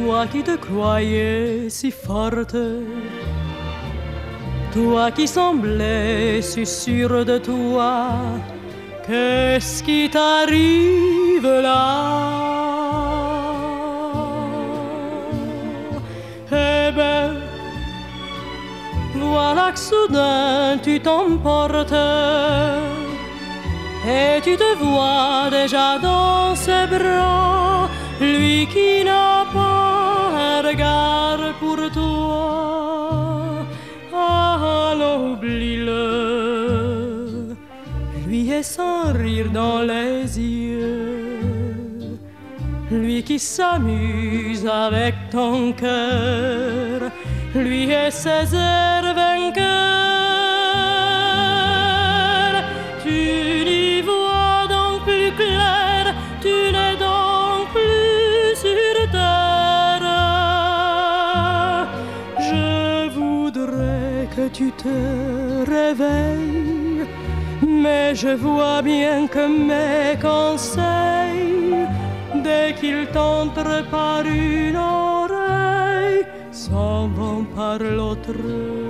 toi qui te croyais si forte, toi qui semblais si sûre de toi, qu'est-ce qui t'arrive là? Eh ben, voilà que soudain tu t'emportes et tu te vois déjà dans ses bras, lui qui n'a pas pour toi. Ah, oublie-le, lui est sans rire dans les yeux, lui qui s'amuse avec ton cœur, lui et ses airs vainqueurs. Tu te réveilles, mais je vois bien que mes conseils, dès qu'ils t'entrent par une oreille, s'en vont par l'autre.